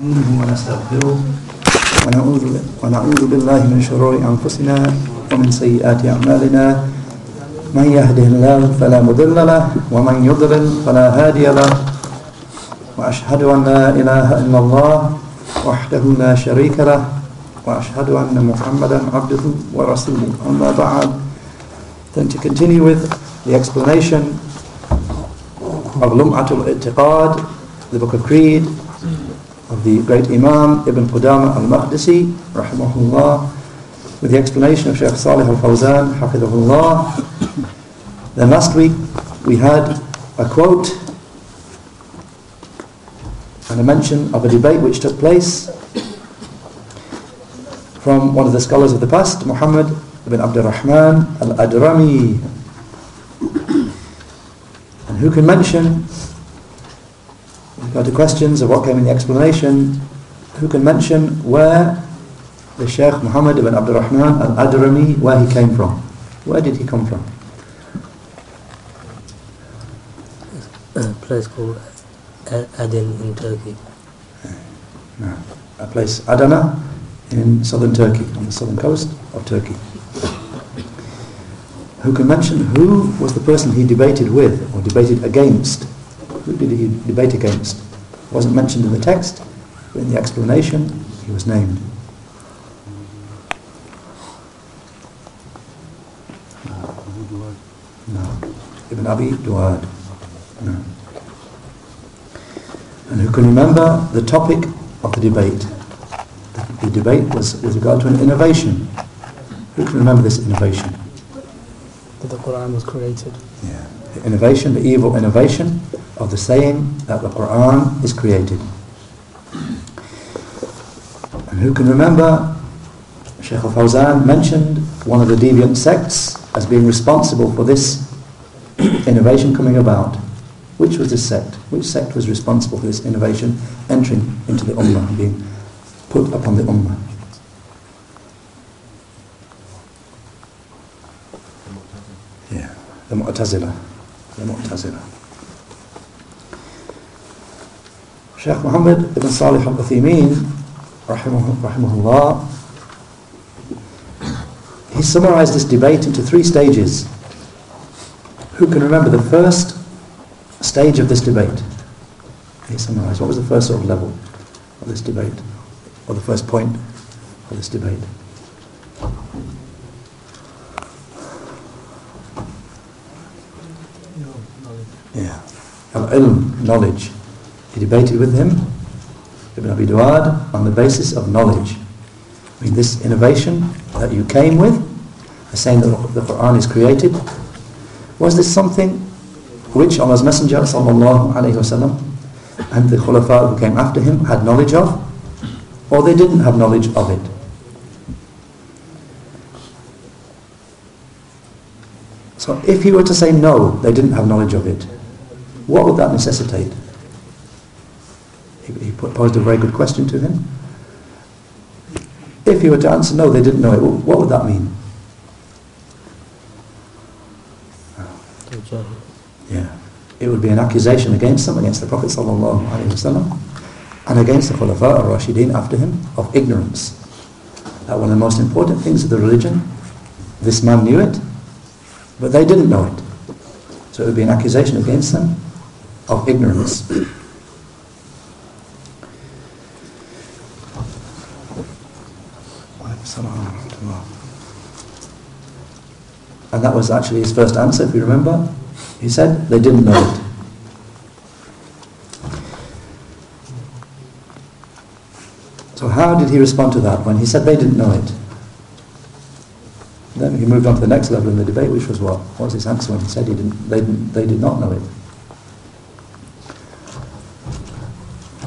نستعينه ونستغفره ونعوذ ونعوذ بالله من شرور أنفسنا ومن سيئات أعمالنا. من يهده الله فلا مضل له ومن يضلل فلا هادي له. وأشهد أن لا إله إلا الله وحده لا شريك له وأشهد أن محمدا عبده ورسوله. أما بعد Then to continue with the explanation of Lum'atul I'tiqad, the book of Creed, the great Imam Ibn Qudama al-Maqdisi, rahimahullah, with the explanation of Shaykh Salih al-Fawzan, hafidhahullah. Then last week we had a quote and a mention of a debate which took place from one of the scholars of the past, Muhammad ibn Abdul Rahman al-Adrami. And who can mention Go to questions of what came in the explanation. Who can mention where the Sheikh Muhammad ibn Abdul Rahman al-Adrami, where he came from? Where did he come from? A place called Aden in Turkey. No. A place, Adana, in southern Turkey, on the southern coast of Turkey. Who can mention who was the person he debated with or debated against who did he debate against? Wasn't mentioned in the text, but in the explanation he was named. No. Ibn Abi Duad. No. And who can remember the topic of the debate? The, the debate was with regard to an innovation. Who can remember this innovation? That the Quran was created. Yeah. The innovation, the evil innovation of the saying that the Quran is created. And who can remember, Shaykh al-Fawzan mentioned one of the deviant sects as being responsible for this innovation coming about. Which was this sect? Which sect was responsible for this innovation entering into the Ummah and being put upon the Ummah? Yeah, the Mu'tazila. The Mu'tazila. Sheikh Muhammad ibn Salih al-Uthaymeen, rahimahullah, he summarized this debate into three stages. Who can remember the first stage of this debate? He summarized. What was the first sort of level of this debate? Or the first point of this debate? Yeah. Al-ilm, knowledge. Debated with him, Ibn Abi Duad, on the basis of knowledge. I mean, this innovation that you came with, saying that the Quran is created, was this something which Allah's Messenger sallallahu wasallam and the Khulafa who came after him had knowledge of, or they didn't have knowledge of it? So if he were to say no, they didn't have knowledge of it, what would that necessitate? He posed a very good question to him. If he were to answer no, they didn't know it, what would that mean? Yeah, it would be an accusation against them, against the Prophet sallallahu alaihi wasallam, and against the Khulafa or Rashidin after him of ignorance. That one of the most important things of the religion, this man knew it, but they didn't know it. So it would be an accusation against them of ignorance. And that was actually his first answer, if you remember. He said they didn't know it. So how did he respond to that when he said they didn't know it? Then he moved on to the next level in the debate, which was what? What was his answer when he said he didn't, they, didn't, they did not know it?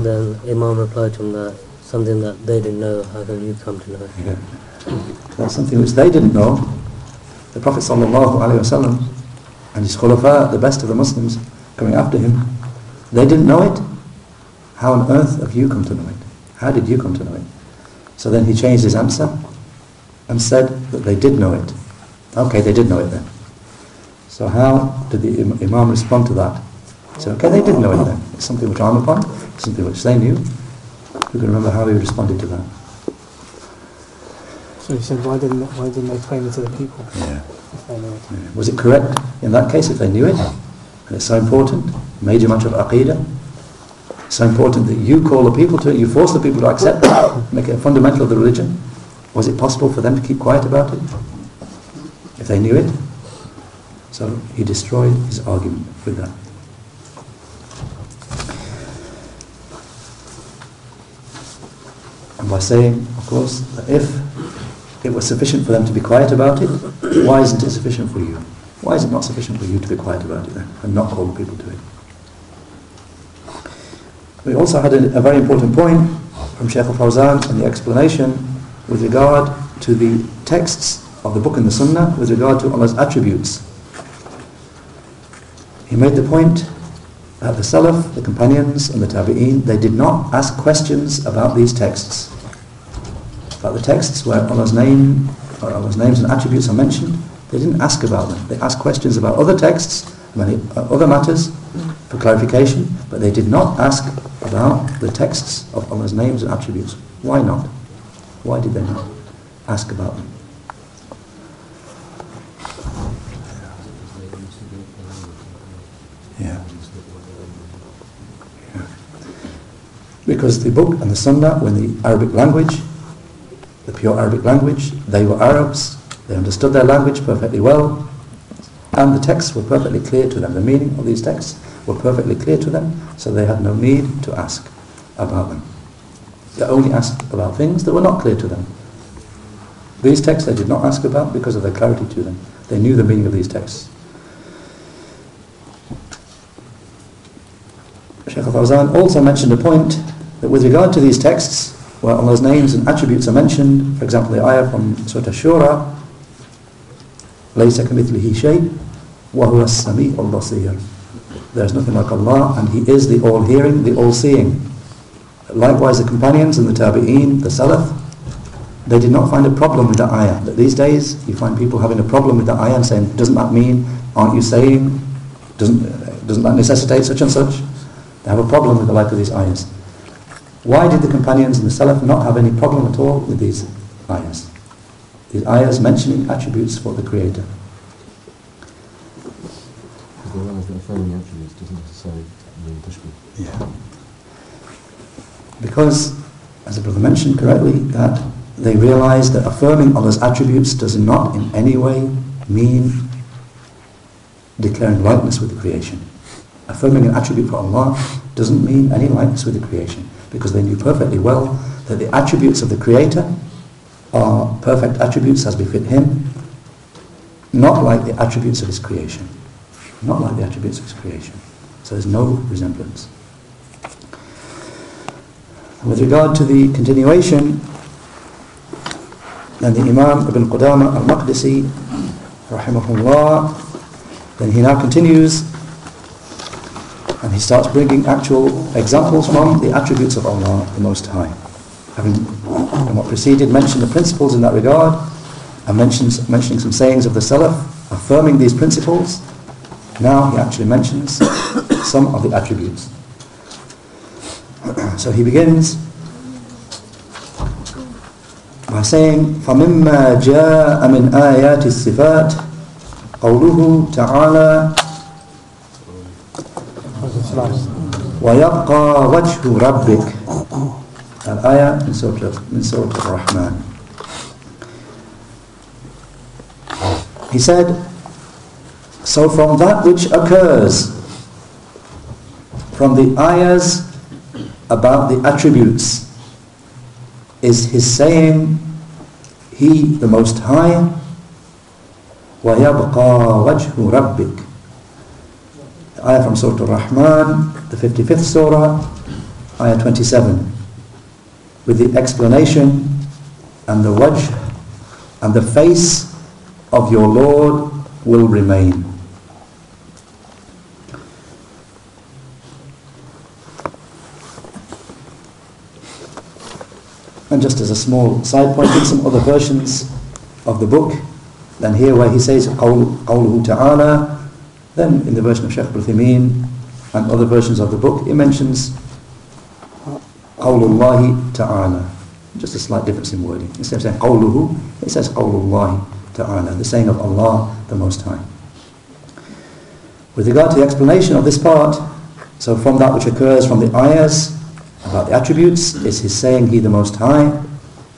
Then Imam replied to him that something that they didn't know, how can you come to know it? Yeah. That's something which they didn't know. The Prophet wasallam and his khulafa, the best of the Muslims coming after him, they didn't know it. How on earth have you come to know it? How did you come to know it? So then he changed his answer and said that they did know it. Okay, they did know it then. So how did the Imam respond to that? Said, okay, they did know it then. It's something which I'm upon, something which they knew. Who can remember how he responded to that? So he said, why didn't why didn't they claim it to the people Yeah. if they knew it? Yeah. Was it correct in that case if they knew it? And it's so important, major much of aqidah. So important that you call the people to it, you force the people to accept it, make it a fundamental of the religion. Was it possible for them to keep quiet about it? If they knew it? So he destroyed his argument with that. And by saying, of course, that if it was sufficient for them to be quiet about it, why isn't it sufficient for you? Why is it not sufficient for you to be quiet about it then and not call people to it? We also had a, a very important point from Shaykh al-Fawzan in the explanation with regard to the texts of the book and the sunnah with regard to Allah's attributes. He made the point the Salaf, the companions and the Tabi'een, they did not ask questions about these texts. About the texts where Allah's name or Allah's names and attributes are mentioned, they didn't ask about them. They asked questions about other texts, many uh, other matters for clarification, but they did not ask about the texts of Allah's names and attributes. Why not? Why did they not ask about them? Yeah. Yeah. Because the book and the sunnah were in the Arabic language, the pure Arabic language, they were Arabs, they understood their language perfectly well, and the texts were perfectly clear to them. The meaning of these texts were perfectly clear to them, so they had no need to ask about them. They only asked about things that were not clear to them. These texts they did not ask about because of their clarity to them. They knew the meaning of these texts. Shaykh al-Fawzan also mentioned a point that with regard to these texts, where Allah's names and attributes are mentioned, for example the ayah from Surah Shura, لَيْسَ كَمِثْلِهِ شَيْءٍ وَهُوَ السَّمِيعُ الْبَصِيرُ There is nothing like Allah and He is the all-hearing, the all-seeing. Likewise the companions and the tabi'een, the salaf, they did not find a problem with that ayah. But these days you find people having a problem with that ayah and saying, doesn't that mean, aren't you saying, doesn't, doesn't that necessitate such and such? They have a problem with the like of these ayahs. Why did the companions and the Salaf not have any problem at all with these ayahs? These ayahs mentioning attributes for the Creator. Because they realise that affirming attributes doesn't necessarily mean tashbih. Yeah. Because, as the brother mentioned correctly, that they realize that affirming Allah's attributes does not in any way mean declaring likeness with the creation. Affirming an attribute for Allah doesn't mean any likeness with the creation because they knew perfectly well that the attributes of the Creator are perfect attributes as befit Him, not like the attributes of His creation. Not like the attributes of His creation. So there's no resemblance. With regard to the continuation, then the Imam Ibn Qudama al-Maqdisi, rahimahullah, then he now continues and he starts bringing actual examples from the attributes of Allah, the Most High. Having, in what preceded, mentioned the principles in that regard, and mentions, mentioning some sayings of the Salaf, affirming these principles, now he actually mentions some of the attributes. so he begins by saying, فَمِمَّا جَاءَ مِنْ آيَاتِ الصِّفَاتِ قَوْلُهُ تَعَالَى ويبقى وجه ربك الآية من سورة من سورة الرحمن He said, so from that which occurs from the ayahs about the attributes is his saying, He the Most High, وَيَبْقَى وَجْهُ رَبِّكَ ayah from Surah Al-Rahman, the 55th surah, ayah 27, with the explanation and the wajh and the face of your Lord will remain. And just as a small side point, in some other versions of the book, then here where he says, قَوْلُهُ تَعَالَى then in the version of Shaykh Ibn Uthaymeen and other versions of the book, it mentions uh, Qawlullahi Ta'ala. Just a slight difference in wording. Instead of saying Qawluhu, it says Qawlullahi Ta'ala, the saying of Allah the Most High. With regard to the explanation of this part, so from that which occurs from the ayahs about the attributes, is his saying, He the Most High,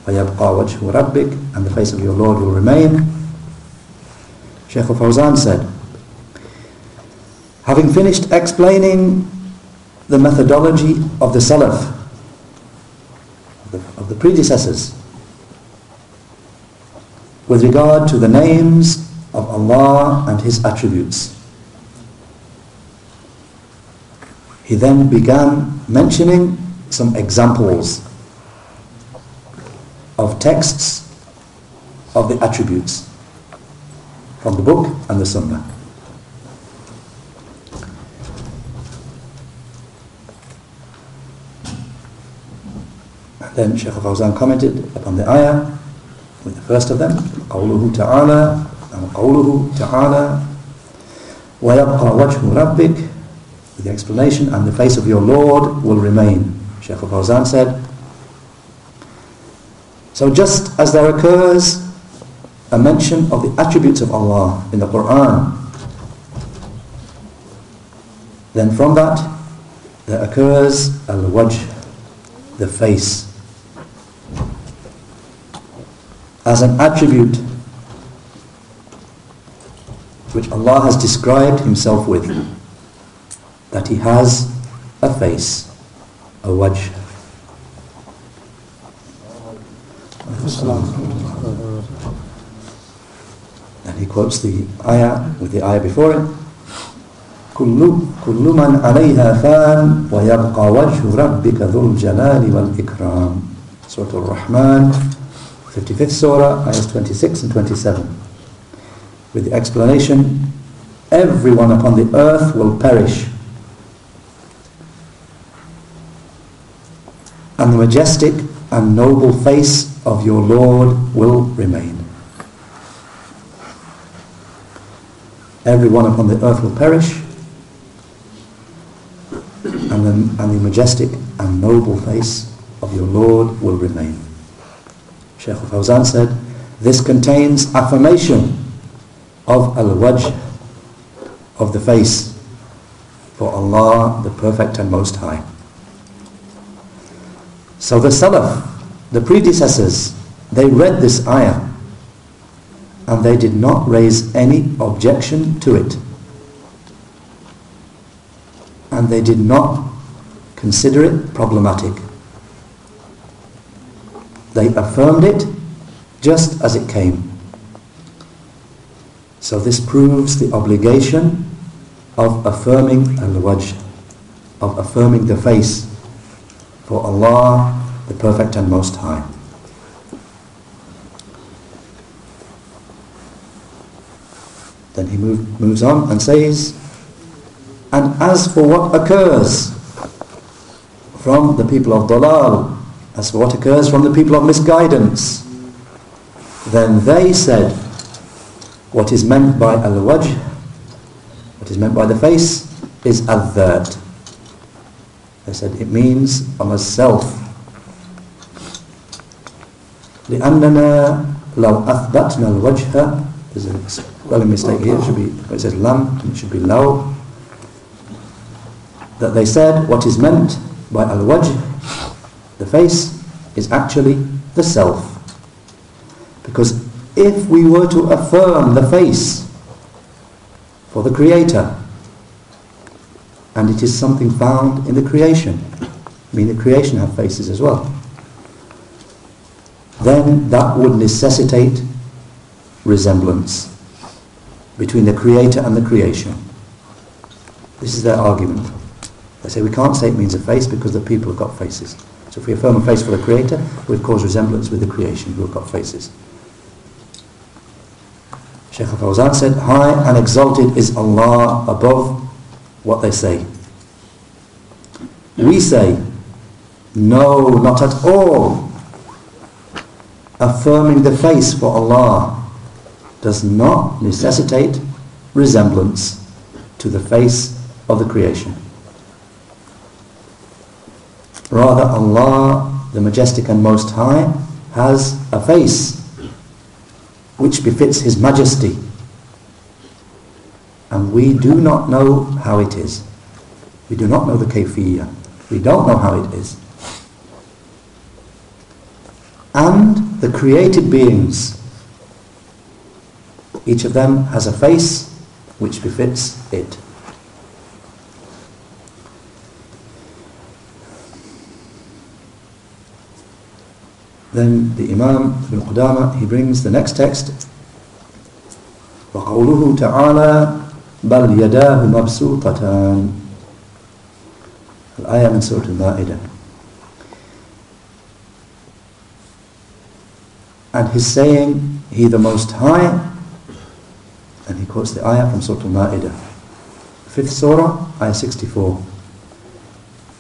فَيَبْقَى وَجْهُ رَبِّكَ And the face of your Lord will remain. Shaykh al-Fawzan said, having finished explaining the methodology of the Salaf, of the, of the predecessors, with regard to the names of Allah and His attributes. He then began mentioning some examples of texts of the attributes from the book and the sunnah. Then Shaykh Fawzan commented upon the ayah with the first of them, قوله تعالى and قوله تعالى ويبقى وجه ربك with the explanation and the face of your Lord will remain. Shaykh Fawzan said, so just as there occurs a mention of the attributes of Allah in the Quran, then from that there occurs al-wajh, the face, as an attribute which Allah has described Himself with, that He has a face, a wajh. And he quotes the ayah with the ayah before it. كل كل من عليها فان ويبقى وجه ربك ذو الجلال والإكرام Surah Al-Rahman 55th Surah ayahs 26 and 27 with the explanation everyone upon the earth will perish. And the majestic and noble face of your Lord will remain. Everyone upon the earth will perish. And the, and the majestic and noble face of your Lord will remain. Shaykh al-Fawzan said, this contains affirmation of al-wajh, of the face, for Allah, the Perfect and Most High. So the Salaf, the predecessors, they read this ayah and they did not raise any objection to it. And they did not consider it problematic. They affirmed it just as it came. So this proves the obligation of affirming al-wajh, of affirming the face for Allah, the Perfect and Most High. Then he move, moves on and says, And as for what occurs from the people of Dalal, as for what occurs from the people of misguidance, then they said, what is meant by al-wajh, what is meant by the face, is al-dhat. They said it means Allah's self. لأننا لو أثبتنا الوجه there's a spelling mistake here, it should be, it says lam, it should be law. That they said what is meant by al-wajh, the face, is actually the self. Because if we were to affirm the face for the Creator, and it is something found in the creation, I mean the creation have faces as well, then that would necessitate resemblance between the creator and the creation. This is their argument. They say we can't say it means a face because the people have got faces. So if we affirm a face for the creator, we've caused resemblance with the creation who have got faces. Shaykh al-Fawzan said, High and exalted is Allah above what they say. We say, no, not at all. Affirming the face for Allah does not necessitate resemblance to the face of the creation. Rather, Allah, the Majestic and Most High, has a face which befits His Majesty. And we do not know how it is. We do not know the kayfiyya. We don't know how it is. And the created beings, each of them has a face which befits it. Then the Imam Ibn Qudama, he brings the next text. وقوله تعالى بل يداه مبسوطتان الآية من سورة المائدة and his saying he the most high and he quotes the ayah from Surah Al-Ma'idah fifth surah ayah 64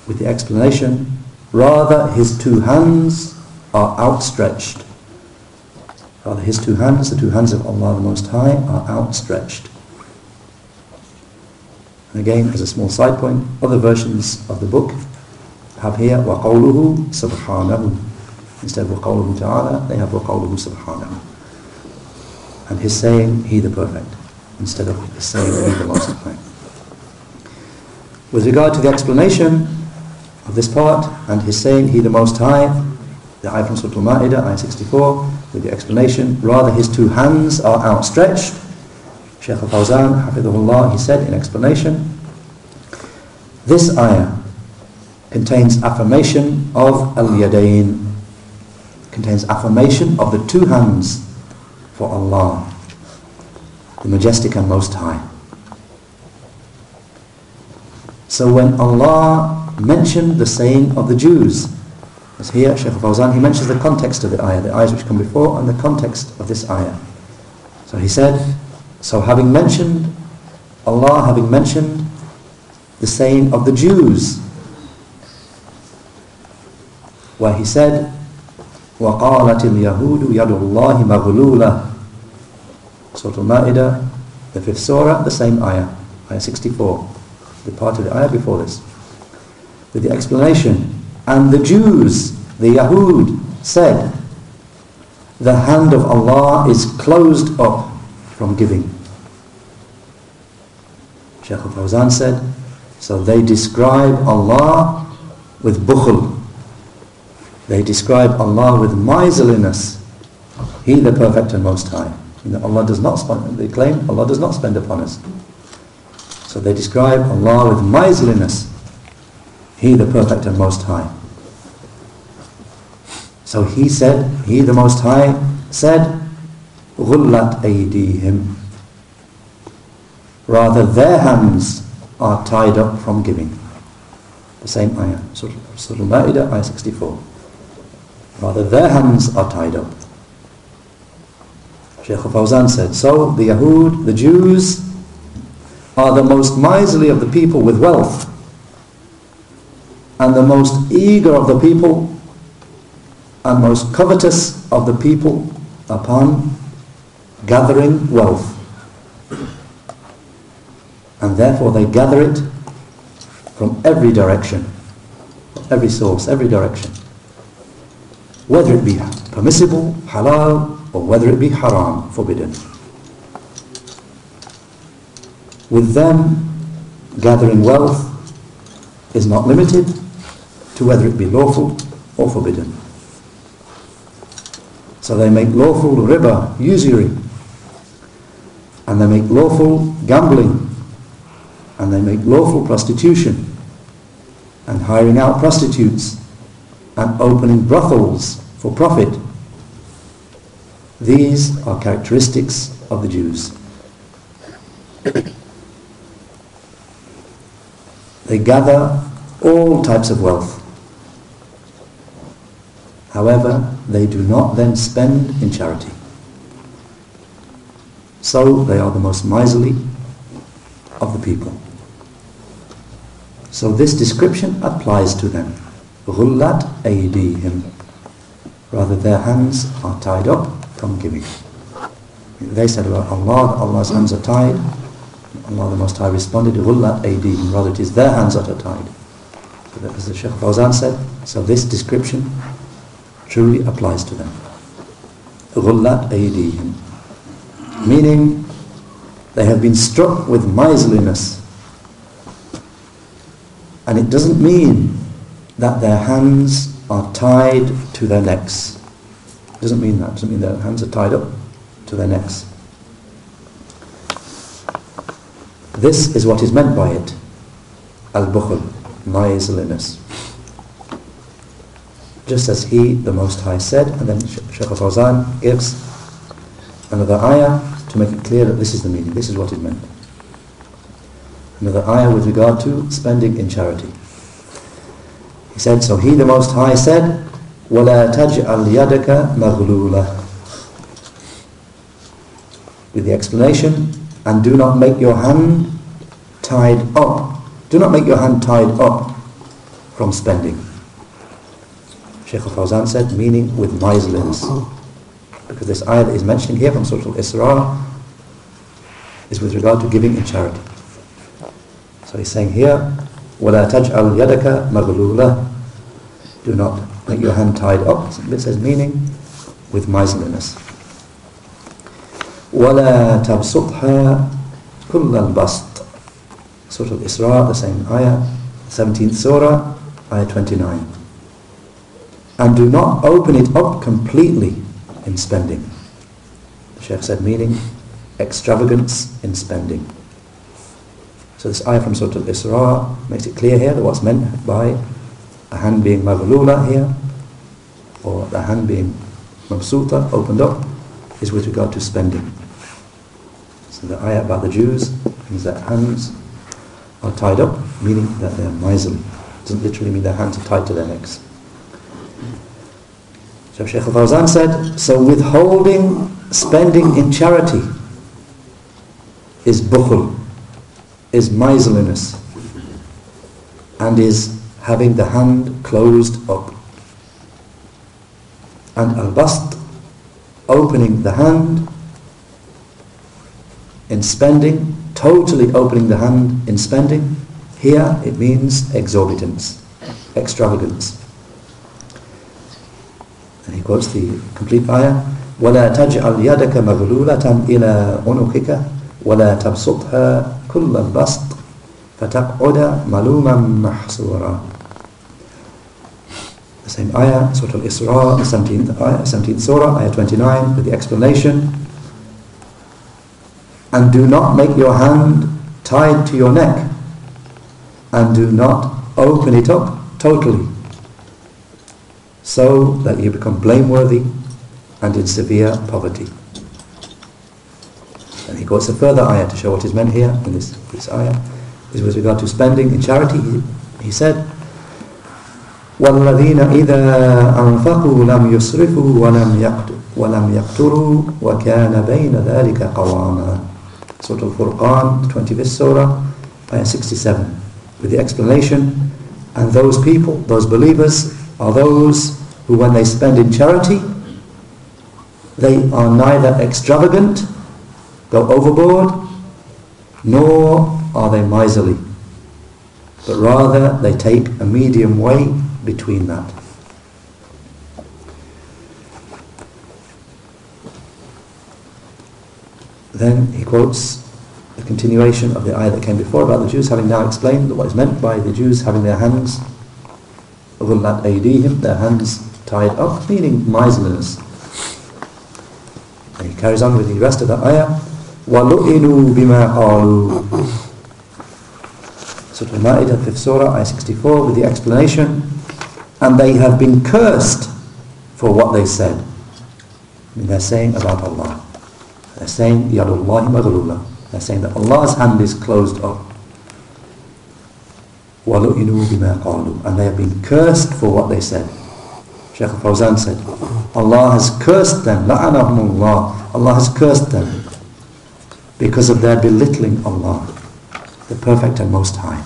with the explanation rather his two hands are outstretched rather his two hands the two hands of Allah the most high are outstretched and again as a small side point other versions of the book have here وَقَوْلُهُ سُبْحَانَهُ Instead of وَقَوْلُهُ تَعَالَى, they have وَقَوْلُهُ سُبْحَانَهُ. And his saying, He the Perfect, instead of his saying, He the Most High. With regard to the explanation of this part, and his saying, He the Most High, the ayah from Surah Al-Ma'idah, ayah 64, with the explanation, rather his two hands are outstretched. Shaykh al-Fawzan, Hafidhullah, he said in explanation, this ayah contains affirmation of al-yadayn, contains affirmation of the two hands for Allah, the Majestic and Most High. So when Allah mentioned the saying of the Jews, as here Shaykh Fawzan, he mentions the context of the ayah, the ayahs which come before and the context of this ayah. So he said, so having mentioned, Allah having mentioned the saying of the Jews, where he said, وقالت اليهود يد الله مغلولة Surah Al-Ma'idah, the fifth surah, the same ayah, ayah 64, the part of the ayah before this. With the explanation, and the Jews, the Yahud, said, the hand of Allah is closed up from giving. Shaykh al-Fawzan said, so they describe Allah with bukhul. they describe Allah with miserliness. He the perfect and most high. Allah does not spend, they claim Allah does not spend upon us. So they describe Allah with miserliness. He the perfect and most high. So he said, he the most high said, غُلَّتْ أَيْدِيهِمْ Rather their hands are tied up from giving. The same ayah, Surah Al-Ma'idah, ayah 64. Rather, their hands are tied up. Shaykh Fawzan said, so the Yahud, the Jews, are the most miserly of the people with wealth and the most eager of the people and most covetous of the people upon gathering wealth. And therefore they gather it from every direction, every source, every direction whether it be permissible, halal, or whether it be haram, forbidden. With them, gathering wealth is not limited to whether it be lawful or forbidden. So they make lawful riba, usury, and they make lawful gambling, and they make lawful prostitution, and hiring out prostitutes, and opening brothels for profit. These are characteristics of the Jews. they gather all types of wealth. However, they do not then spend in charity. So they are the most miserly of the people. So this description applies to them. غُلَّتْ أَيْدِيهِمْ Rather their hands are tied up from giving. They said about Allah, Allah's hands are tied. Allah the Most High responded, غُلَّتْ أَيْدِيهِمْ Rather it is their hands that are tied. As the Shaykh Fawzan said, so this description truly applies to them. غُلَّتْ أَيْدِيهِمْ Meaning, they have been struck with miserliness. And it doesn't mean that their hands are tied to their necks. It doesn't mean that. It doesn't mean their hands are tied up to their necks. This is what is meant by it. Al-Bukhl, miserliness. Just as he, the Most High, said, and then Shaykh Fawzan gives another ayah to make it clear that this is the meaning, this is what is meant. Another ayah with regard to spending in charity. He said, so he, the Most High, said, وَلَا تَجْعَلْ يَدَكَ مَغْلُولَةً With the explanation, and do not make your hand tied up. Do not make your hand tied up from spending. Shaykh al-Fawzan said, meaning with miserliness. Because this ayah that is mentioning here from Surah Al-Isra is with regard to giving in charity. So he's saying here, وَلَا تَجْعَلْ يَدَكَ مَغْلُولَةً Do not make your hand tied up. It says meaning with miserliness. وَلَا تَبْسُطْهَا كُلَّ الْبَسْطِ Surah Al-Isra, the same ayah, 17th surah, ayah 29. And do not open it up completely in spending. The Sheikh said meaning extravagance in spending. So this ayah from Surah Al-Isra makes it clear here that what's meant by a hand being maghlula here, or the hand being mabsuta, opened up, is with regard to spending. So the ayah about the Jews means that hands are tied up, meaning that they're miserly. It doesn't literally mean their hands are tied to their necks. So Shaykh al-Fawzan said, so withholding spending in charity is bukhul, is miserliness, and is having the hand closed up. And al-bast, opening the hand in spending, totally opening the hand in spending, here it means exorbitance, extravagance. And he quotes the complete ayah, وَلَا تَجْعَلْ يَدَكَ مَغْلُولَةً إِلَىٰ عُنُقِكَ وَلَا تَبْسُطْهَا كُلَّ الْبَسْطِ فَتَقْعُدَ مَلُومًا مَحْسُورًا The same ayah, Surah Al-Isra, 17th, ayah, 17th surah, ayah 29, with the explanation, and do not make your hand tied to your neck, and do not open it up totally, so that you become blameworthy and in severe poverty. And he quotes a further ayah to show what is meant here in this, this ayah. Is with regard to spending in charity. He, he said, وَالَّذِينَ إِذَا أَنفَقُوا لَمْ يُسْرِفُوا وَلَمْ وَلَمْ يَقْتُرُوا وَكَانَ بَيْنَ ذَلِكَ قَوَامًا Surah Al-Furqan, 25th Surah, ayah 67. With the explanation, and those people, those believers, are those who when they spend in charity, they are neither extravagant, go overboard, nor are they miserly, but rather they take a medium way between that. Then he quotes the continuation of the ayah that came before about the Jews having now explained what is meant by the Jews having their hands غُلَّتْ أَيْدِيهِمْ their hands tied up, meaning miserliness. And he carries on with the rest of the ayah وَلُئِنُوا بِمَا قَالُوا Surah Al-Ma'idah, 5th Surah, ayah 64, with the explanation and they have been cursed for what they said. I mean, they're saying about Allah. They're saying, Yadullahi maghlula. They're saying that Allah's hand is closed up. وَلُئِنُوا بِمَا قَالُوا And they have been cursed for what they said. Shaykh al-Fawzan said, Allah has cursed them. لَعَنَهُمُ اللَّهِ Allah has cursed them because of their belittling Allah, the Perfect and Most High.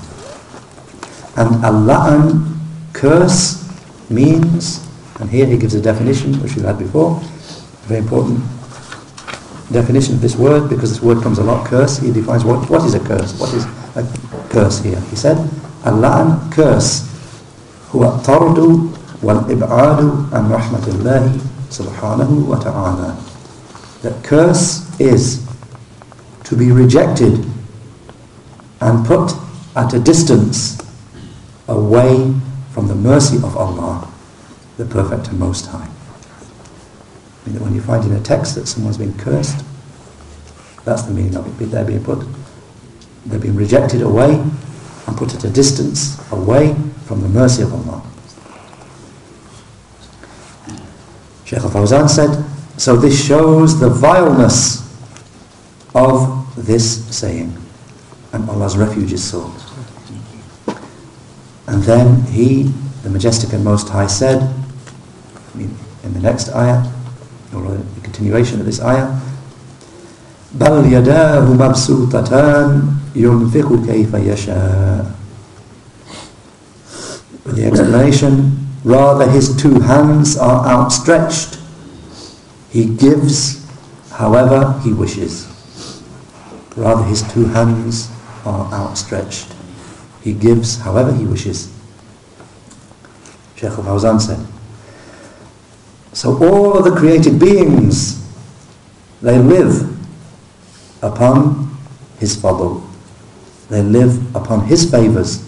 And Allah curse means, and here he gives a definition which we've had before, very important definition of this word because this word comes a lot, curse. He defines what, what is a curse, what is a curse here. He said, Allah curse هو الطرد والإبعاد عن رحمة الله سبحانه وتعالى that curse is to be rejected and put at a distance away from the mercy of Allah, the Perfect and Most High. I mean, when you find in a text that someone's been cursed, that's the meaning of it. They're being put, they're being rejected away and put at a distance away from the mercy of Allah. Shaykh al-Fawzan said, so this shows the vileness of this saying and Allah's refuge is sought. And then he, the Majestic and Most High said, in the next ayah, or the continuation of this ayah, بل يداه مبسوطتان ينفق كيف يشاء With the explanation, rather his two hands are outstretched. He gives however he wishes. Rather his two hands are outstretched. He gives however he wishes. Shaykh al-Fawzan said, so all of the created beings, they live upon his fadl. They live upon his favours,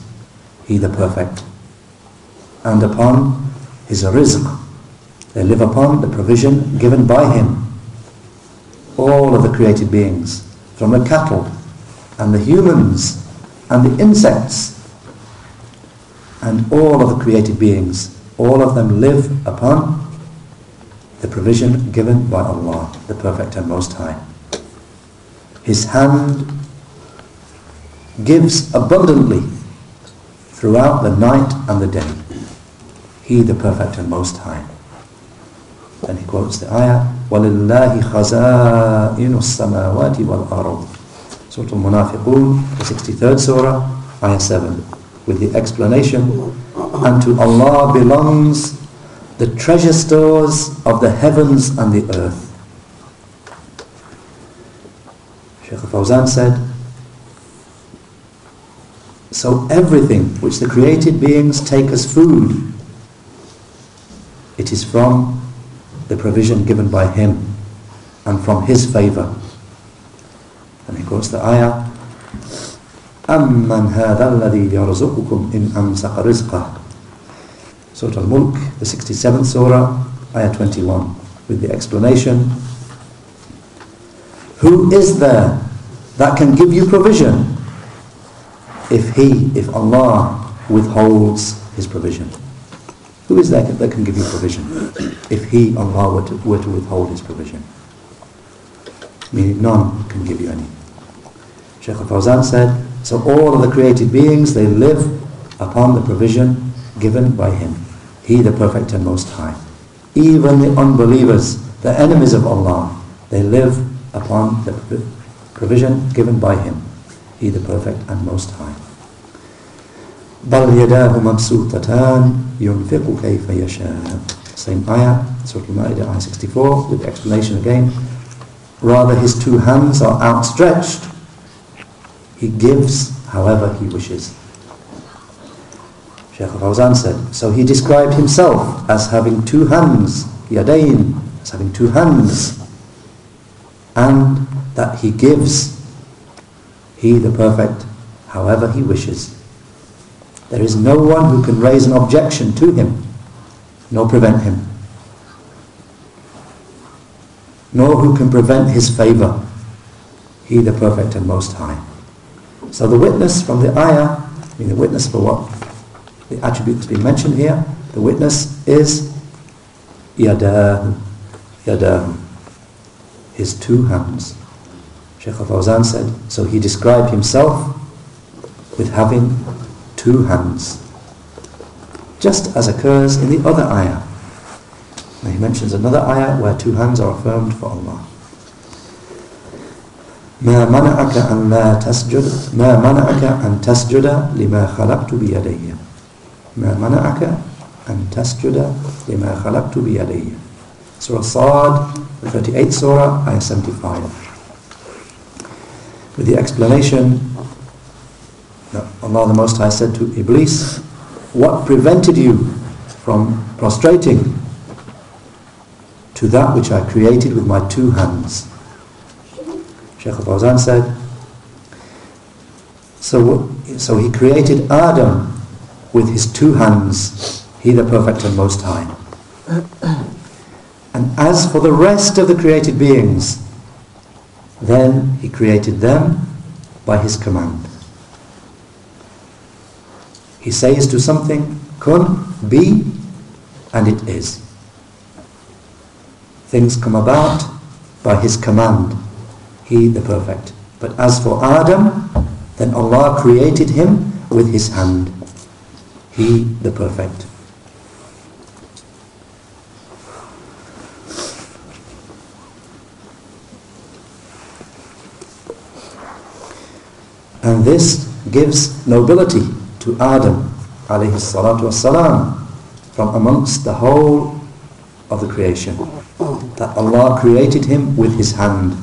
he the perfect, and upon his rizq. They live upon the provision given by him. All of the created beings, from the cattle and the humans and the insects and all of the created beings, all of them live upon the provision given by Allah, the Perfect and Most High. His hand gives abundantly throughout the night and the day. He, the Perfect and Most High. Then he quotes the ayah, وَلِلَّهِ خَزَائِنُ السَّمَاوَاتِ وَالْأَرْضِ Surah Al-Munafiqun, the 63rd Surah, ayah 7, with the explanation, And to Allah belongs the treasure stores of the heavens and the earth. Shaykh Fawzan said, So everything which the created beings take as food, it is from the provision given by Him and from His favour. And he quotes the ayah, أَمَّنْ هَذَا الَّذِي يَرْزُقُكُمْ إِنْ أَمْسَقَ رِزْقَهُ Surah Al-Mulk, the 67th Surah, ayah 21, with the explanation, who is there that can give you provision if He, if Allah withholds His provision? Who is there that can give you provision if He, Allah, were to, were to withhold His provision? Meaning none can give you any. Shaykh al-Fawzan said, so all of the created beings, they live upon the provision given by Him. He the Perfect and Most High. Even the unbelievers, the enemies of Allah, they live upon the provision given by Him. He the Perfect and Most High. بل يداه مبسوطتان ينفق كيف يشاء Same ayah, Surah Al-Ma'idah, ayah 64, with explanation again. Rather his two hands are outstretched. He gives however he wishes. Shaykh al-Fawzan said, so he described himself as having two hands, yadain, as having two hands, and that he gives, he the perfect, however he wishes. There is no one who can raise an objection to him, nor prevent him, nor who can prevent his favour, he the perfect and most high. So the witness from the ayah, I mean the witness for what the attribute that's been mentioned here, the witness is yadahu, yadahu, his two hands. Shaykh al-Fawzan said, so he described himself with having two hands, just as occurs in the other ayah. Now he mentions another ayah where two hands are affirmed for Allah. ما منعك أن لا تسجد ما منعك أن تسجد لما خلقت بيدي ما منعك أن تسجد لما خلقت بيدي Surah Sad, the 38th Surah, Ayah 75. With the explanation that Allah the Most High said to Iblis, what prevented you from prostrating to that which I created with my two hands? Shaykh al-Fawzan said, so, so he created Adam with his two hands, he the perfect and most high. And as for the rest of the created beings, then he created them by his command. He says to something, kun, be, and it is. Things come about by his command, he the perfect. But as for Adam, then Allah created him with his hand, he the perfect. And this gives nobility to Adam alayhi salatu wassalam from amongst the whole of the creation. That Allah created him with his hand.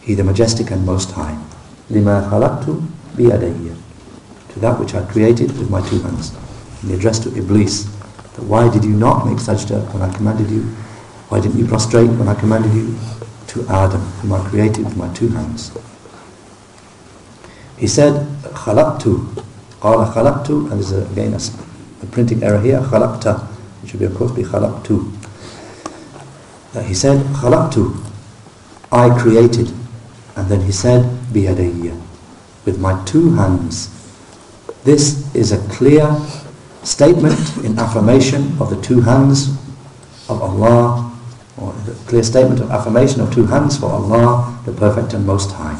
He the majestic and most high. لِمَا خَلَقْتُ بِيَدَيَّ To that which I created with my two hands. And he addressed to Iblis, that why did you not make sajda when I commanded you? Why didn't you prostrate when I commanded you? To Adam, whom I created with my two hands. He said, خَلَقْتُ قَالَ خَلَقْتُ And there's a, again a, a printing error here, خَلَقْتَ It should be of course be خَلَقْتُ uh, He said, خَلَقْتُ I created. And then he said, بِيَدَيَّ With my two hands. This is a clear statement in affirmation of the two hands of Allah or a clear statement of affirmation of two hands for Allah, the Perfect and Most High.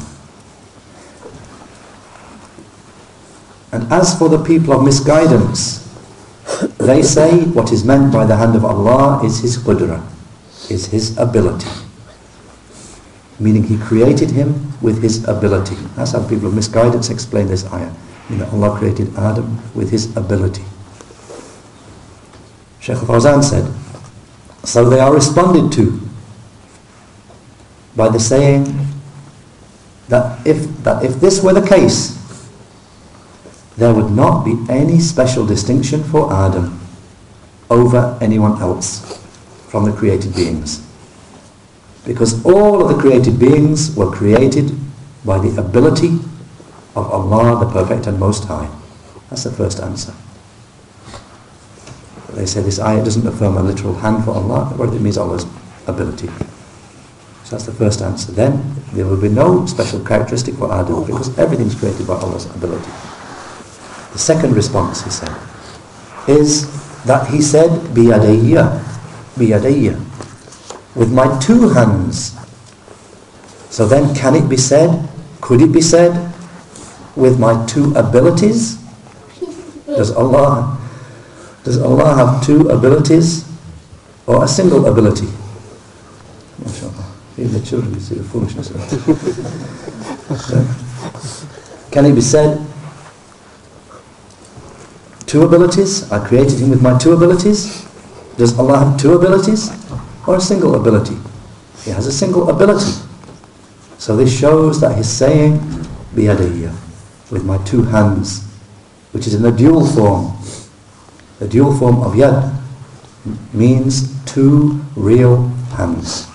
And as for the people of misguidance, they say what is meant by the hand of Allah is His qudra, is His ability. Meaning He created him with His ability. That's how people of misguidance explain this ayah. You know, Allah created Adam with His ability. Shaykh Fawzan said, so they are responded to by the saying that if, that if this were the case, there would not be any special distinction for Adam over anyone else from the created beings. Because all of the created beings were created by the ability of Allah the Perfect and Most High. That's the first answer. They say this ayah doesn't affirm a literal hand for Allah, but it means Allah's ability. So that's the first answer. Then there will be no special characteristic for Adam because everything's created by Allah's ability. The second response, he said, is that he said, biyadayya, biyadayya, with my two hands. So then can it be said, could it be said, with my two abilities? Does Allah, does Allah have two abilities or a single ability? MashaAllah. Even the children see the foolishness. Can it be said two abilities. I created him with my two abilities. Does Allah have two abilities or a single ability? He has a single ability. So this shows that he's saying biyadayya, with my two hands, which is in the dual form. The dual form of yad means two real hands.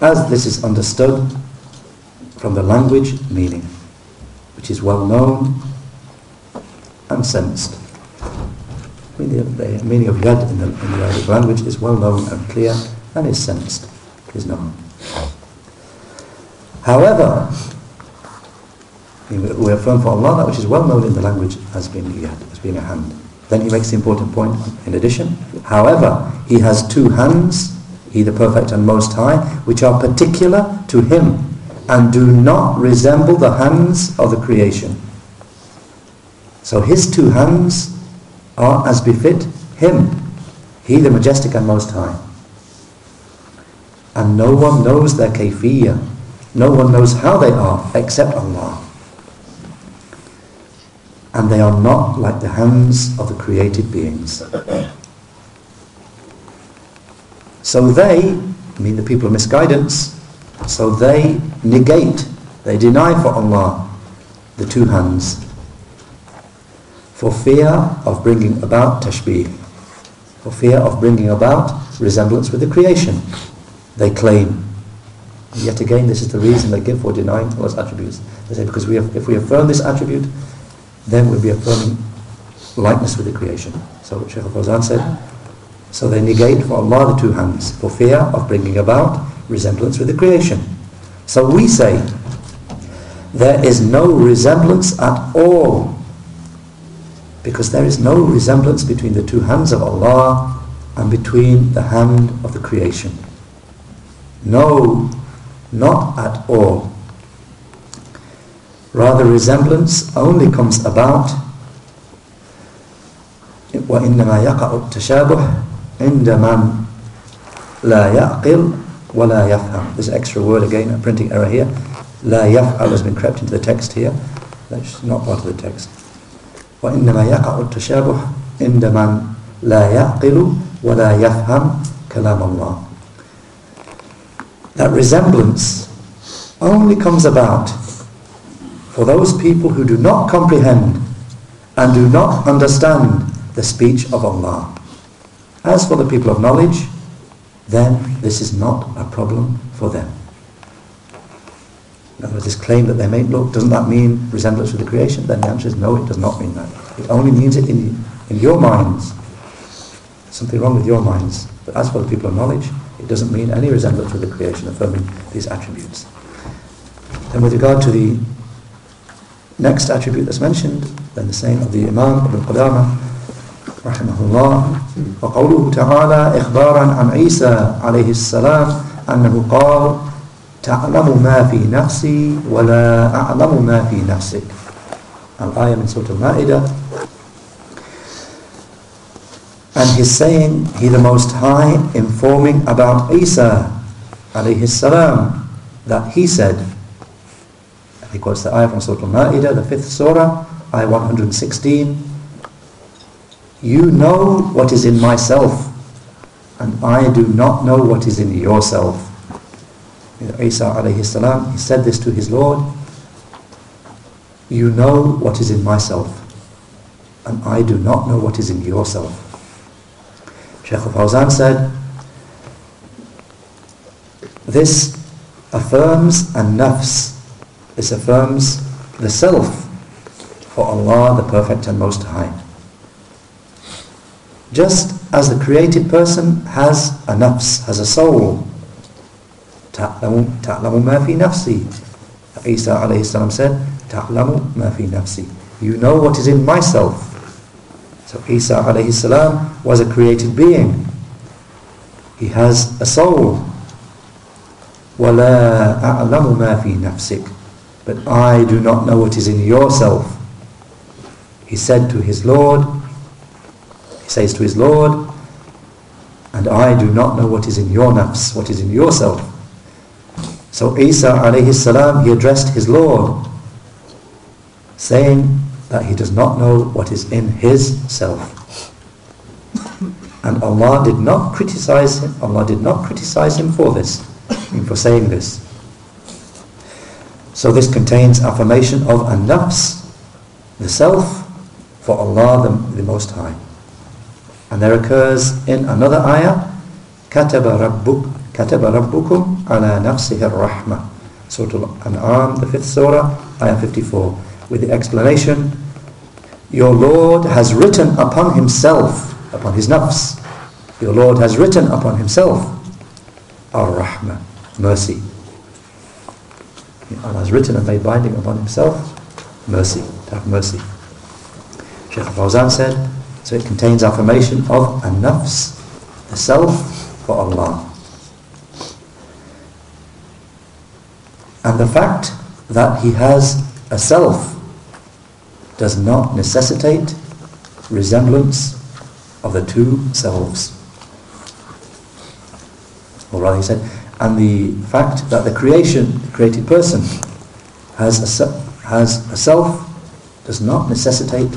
As this is understood from the language meaning which is well known and sensed. The, meaning of yad in the, in the Arabic language is well known and clear and is sensed, is known. However, we affirm for Allah that which is well known in the language as being yad, as being a hand. Then he makes the important point in addition. However, he has two hands, he the perfect and most high, which are particular to him and do not resemble the hands of the creation. So his two hands are as befit him, he the majestic and most high. And no one knows their kayfiyah, no one knows how they are except Allah. And they are not like the hands of the created beings. So they, I mean the people of misguidance, so they negate, they deny for Allah the two hands for fear of bringing about tashbih, for fear of bringing about resemblance with the creation. They claim. And yet again, this is the reason they give for denying Allah's attributes. They say because we have, if we affirm this attribute, then we'll be affirming likeness with the creation. So Shaykh al-Fawzan said, so they negate for Allah the two hands for fear of bringing about resemblance with the creation. So we say, there is no resemblance at all because there is no resemblance between the two hands of Allah and between the hand of the creation. No, not at all. Rather, resemblance only comes about وإنما يقع التشابه عند من لا يعقل ولا يفهم. This extra word again, a printing error here. لا يفعل has been crept into the text here. That's not part of the text. وإنما يقع التشابه عند من لا يعقل ولا يفهم كلام الله. That resemblance only comes about for those people who do not comprehend and do not understand the speech of Allah. As for the people of knowledge, then this is not a problem for them. In other words, this claim that they make, look, doesn't that mean resemblance with the creation? Then the answer is no, it does not mean that. It only means it in, in your minds. There's Something wrong with your minds. But as for the people of knowledge, it doesn't mean any resemblance with the creation, affirming these attributes. Then with regard to the next attribute that's mentioned, then the same of the Imam Ibn Qudamah, رحمه الله وقوله تعالى إخبارا عن عيسى عليه السلام أنه قال تعلم ما في نفسي ولا أعلم ما في نفسك الآية من سورة المائدة and he's saying he the most high informing about Isa alayhi salam that he said he quotes the ayah from Surah Al-Ma'idah the fifth surah ayah 116 you know what is in myself and I do not know what is in yourself Isa alayhi salam, he said this to his Lord, you know what is in myself, and I do not know what is in yourself. Shaykh al-Fawzan said, this affirms a nafs, this affirms the self for Allah the Perfect and Most High. Just as the created person has a nafs, has a soul, تعلم تعلم ما في نفسي Isa alayhi salam said تعلم ما في نفسي you know what is in myself so Isa alayhi salam was a created being he has a soul ولا أعلم ما في نفسك but I do not know what is in yourself he said to his Lord he says to his Lord and I do not know what is in your nafs what is in yourself so Isa alayhi salam, he addressed his Lord, saying that he does not know what is in his self. And Allah did not criticize him, Allah did not criticize him for this, for saying this. So this contains affirmation of an-nafs, the self, for Allah the, the Most High. And there occurs in another ayah, كَتَبَ رَبُّكَ كتب ربكم على نفسه الرحمة Surah Al-An'am, the fifth surah, ayah 54, with the explanation, Your Lord has written upon Himself, upon His nafs, Your Lord has written upon Himself, Ar-Rahmah, mercy. Allah has written and made binding upon Himself, mercy, to have mercy. Shaykh Fawzan said, so it contains affirmation of a nafs, the self, for Allah. And the fact that he has a self does not necessitate resemblance of the two selves. Or rather he said, and the fact that the creation, the created person, has a, has a self does not necessitate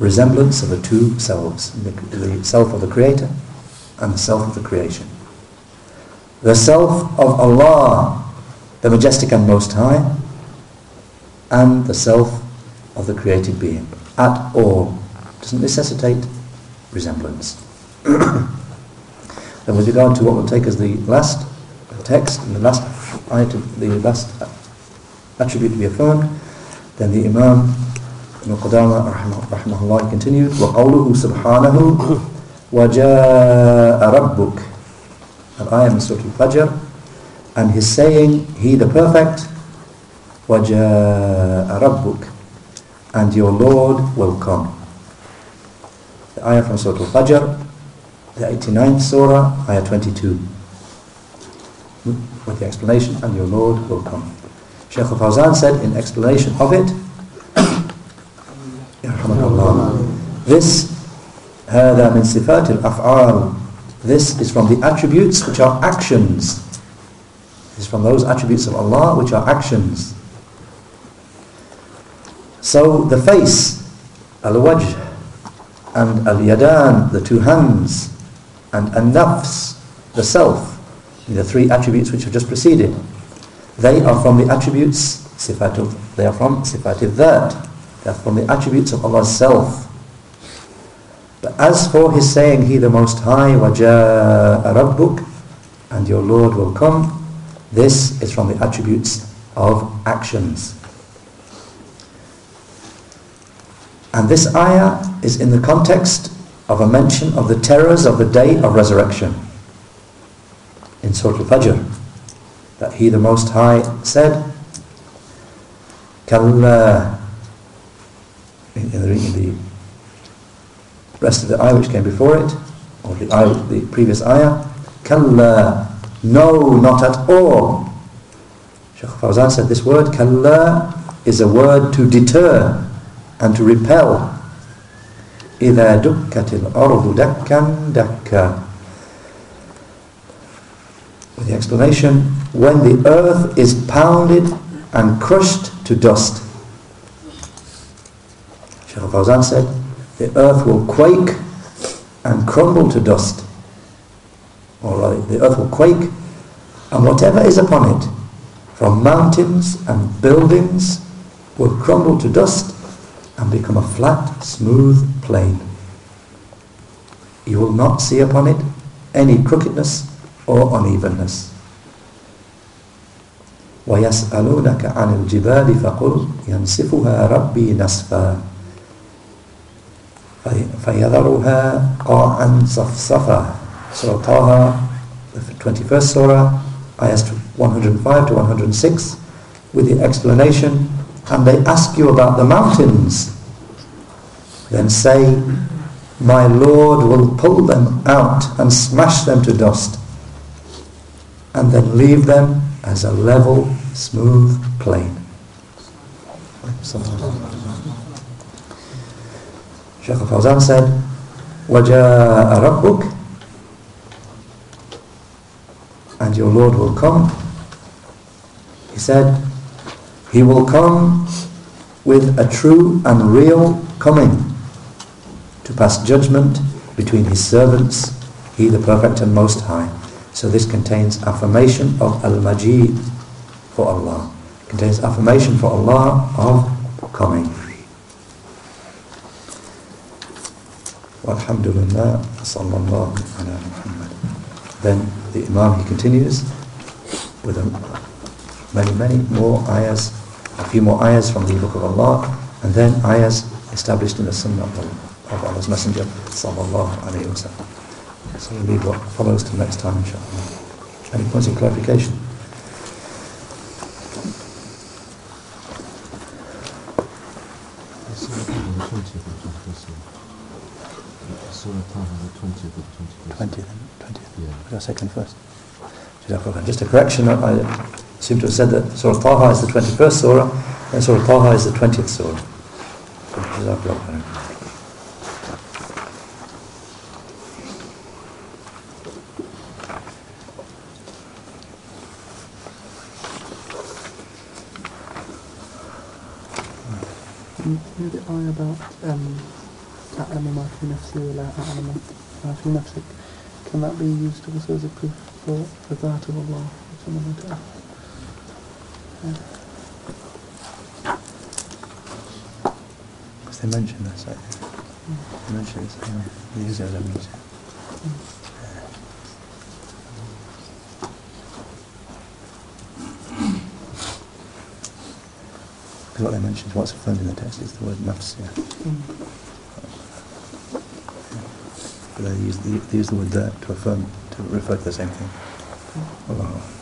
resemblance of the two selves, the, the self of the creator and the self of the creation. The self of Allah the Majestic and Most High and the self of the created being at all. Doesn't necessitate resemblance. and with regard to what will take as the last text and the last item, the last attribute to be affirmed, then the Imam Ibn Qudamah rahmahullah continued, وَقَوْلُهُ سُبْحَانَهُ وَجَاءَ رَبُّكَ That ayah in Surah Al-Fajr, and his saying, He the Perfect, وَجَاءَ رَبُّكَ And your Lord will come. The ayah from Surah Al-Fajr, the 89th Surah, ayah 22. With the explanation, and your Lord will come. Shaykh al-Fawzan said in explanation of it, This, هذا من صفات الأفعال. This is from the attributes which are actions. This is from those attributes of Allah which are actions. So the face, al-wajh, and al-yadan, the two hands, and al-nafs, the self, the three attributes which have just preceded, they are from the attributes, sifatul, they are from sifatul dhat, they are from the attributes of Allah's self. But as for his saying, He the Most High, وَجَاءَ رَبُّكَ And your Lord will come, this is from the attributes of actions. And this ayah is in the context of a mention of the terrors of the day of resurrection in Surah Al-Fajr that He the Most High said كَلَّا in, in, the, in the rest of the ayah which came before it or the, ayah, the previous ayah كَلَّا No, not at all Shaykh Fawzan said this word كَلَّا is a word to deter and to repel إِذَا دُكَّتِ الْأَرْضُ دَكًّا دَكًّا With the explanation, when the earth is pounded and crushed to dust. Shaykh Fawzan said, the earth will quake and crumble to dust. Or rather, the earth will quake and whatever is upon it, from mountains and buildings, will crumble to dust and become a flat, smooth plain. You will not see upon it any crookedness or unevenness. وَيَسْأَلُونَكَ عَنِ الْجِبَالِ فَقُلْ يَنْسِفُهَا رَبِّي نَسْفًا فَيَذَرُهَا قَاعًا صَفْصَفًا Surah Taha, the 21st Surah, ayahs 105 to 106, with the explanation and they ask you about the mountains, then say, My Lord will pull them out and smash them to dust, and then leave them as a level, smooth plain. Al-Fawzan said, وَجَاءَ رَبُّكَ And your Lord will come. He said, He will come with a true and real coming to pass judgment between His servants, He the Perfect and Most High. So this contains affirmation of Al-Maji' for Allah. Contains affirmation for Allah of coming. Walhamdulillah, sallallahu ala Muhammad. Then the Imam, he continues with many, many more ayahs a few more ayahs from the Book of Allah, and then ayahs established in the Sunnah of, Allah's Messenger, sallallahu alayhi wa sallam. So we'll leave what follows till next time. Any points of clarification? 20th 20th, Yeah. What did I Just a correction, I seem to have said that Surah Taha is the 21st Surah and Surah Taha is the 20th Surah. You know the about um, في نفسي ولا أعلم ما في نفسك can that be used also as a proof for the that of Allah subhanahu wa ta'ala? they mention this. Like, they mention this. Yeah. They use it as a means. Because what they mention is what's affirmed in the text is the word nafs. Yeah. Mm. They use the, they use the word there to affirm to refer to the same thing. Allah. Oh,